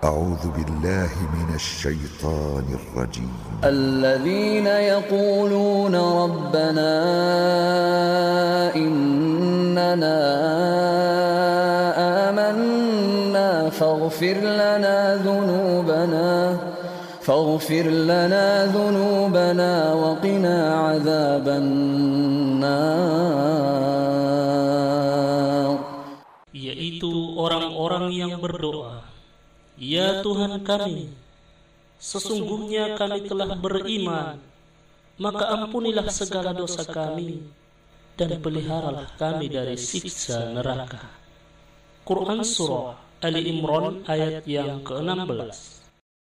أعوذ بالله من الشيطان الرجيم. الذين يقولون ربنا إننا آمنا فاغفر لنا ذنوبنا فاغفر لنا ذنوبنا وقنا عذاب النار. Yaitu orang-orang yang berdoa. Ya Tuhan kami sesungguhnya kami telah beriman. Maka ampunilah segala dosa kami dan peliharalah kami dari siksa neraka. Quran Surah Ali Imran ayat yang ke-16